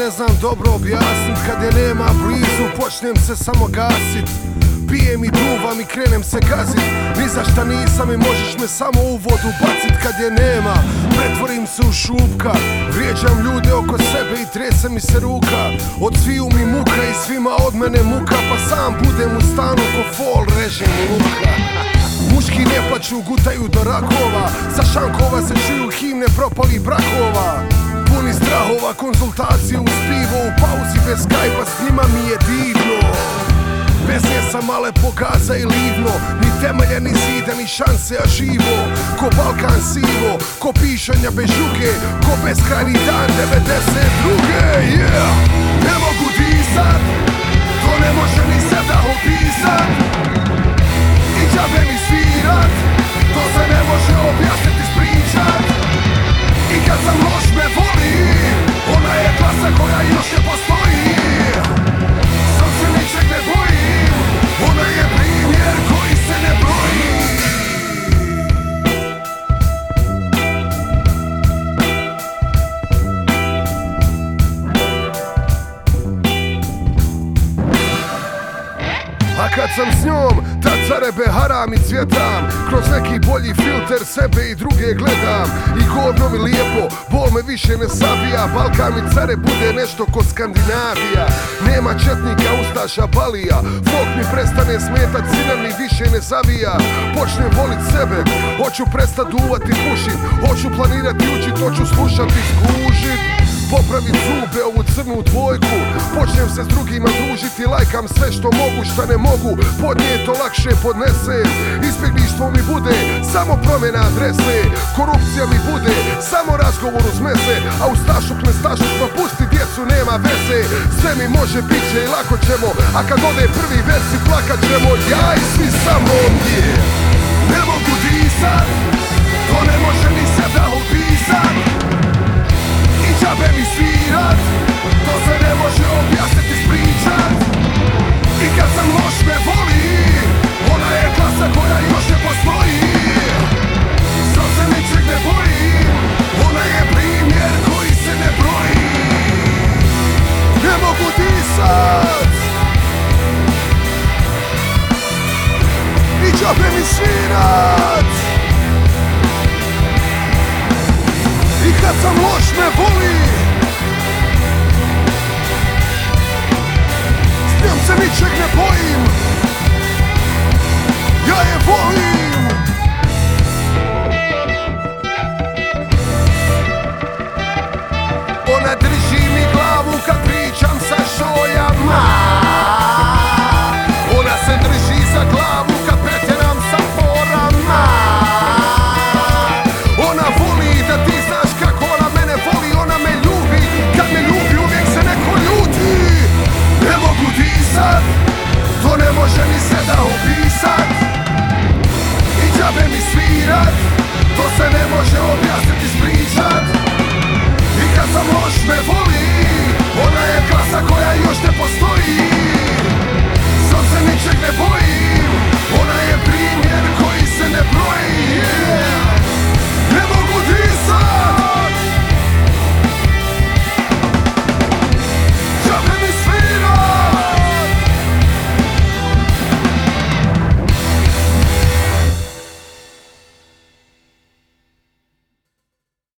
ne znam dobro objasnit. Kad je nema blizu počnem se samo gasit. Pijem i duvam i krenem se gazit. Ni za šta nisam i možeš me samo u vodu bacit. Kad je nema pretvorim se u šupka. Vrijeđam ljude oko sebe i trese mi se ruka. Od sviju mi muka i svima od mene muka. Pa sam budem u stanu ko fol režem luka Muški ne plaću, gutaju do rakova. Sa šankova se čuju himne propalih brakova Puni strahova, konzultacije uz pivo U pauzi bez skajpa, s njima mi je divno Bez nje sam male pokaza i livno Ni temelje, ni zida, ni šanse, a živo Ko Balkan sivo, ko pišanja bez žuge Ko beskrajni dan 92. Yeah! Ne mogu disat, to ne može ni sada opisat Proszę posłuchać kad sam s njom, tad carebe haram i cvjetam. Kroz neki bolji filter sebe i druge gledam. I gorno mi lijepo, bol me više ne savija. Balkan mi care bude nešto ko Skandinavija. Nema četnika, ustaša, balija Folk mi prestane smetat, sina mi više ne zavija. Počnem volit sebe, hoću prestat duvat i pušit. Hoću planirati učit, hoću slušat i skužit Popravit zube, ovu crnu dvojku. Počnem se s drugima družiti, lajkam sve što mogu, šta ne mogu. Podnijeto lakše podnesem Izbjeglištvo mi bude samo promjena adrese. Korupcija mi bude samo razgovor uz mese A u stašuk ne stašuk pa pusti djecu, nema veze. Sve mi može, bit će i lako ćemo. A kad ode prvi versi plakat ćemo Ja i svi samo ovdje Ne mogu disat To ne može ni Đabe mi svirac I kad sam loš me voli! S njom se ničeg ne bojim! Ja je volim!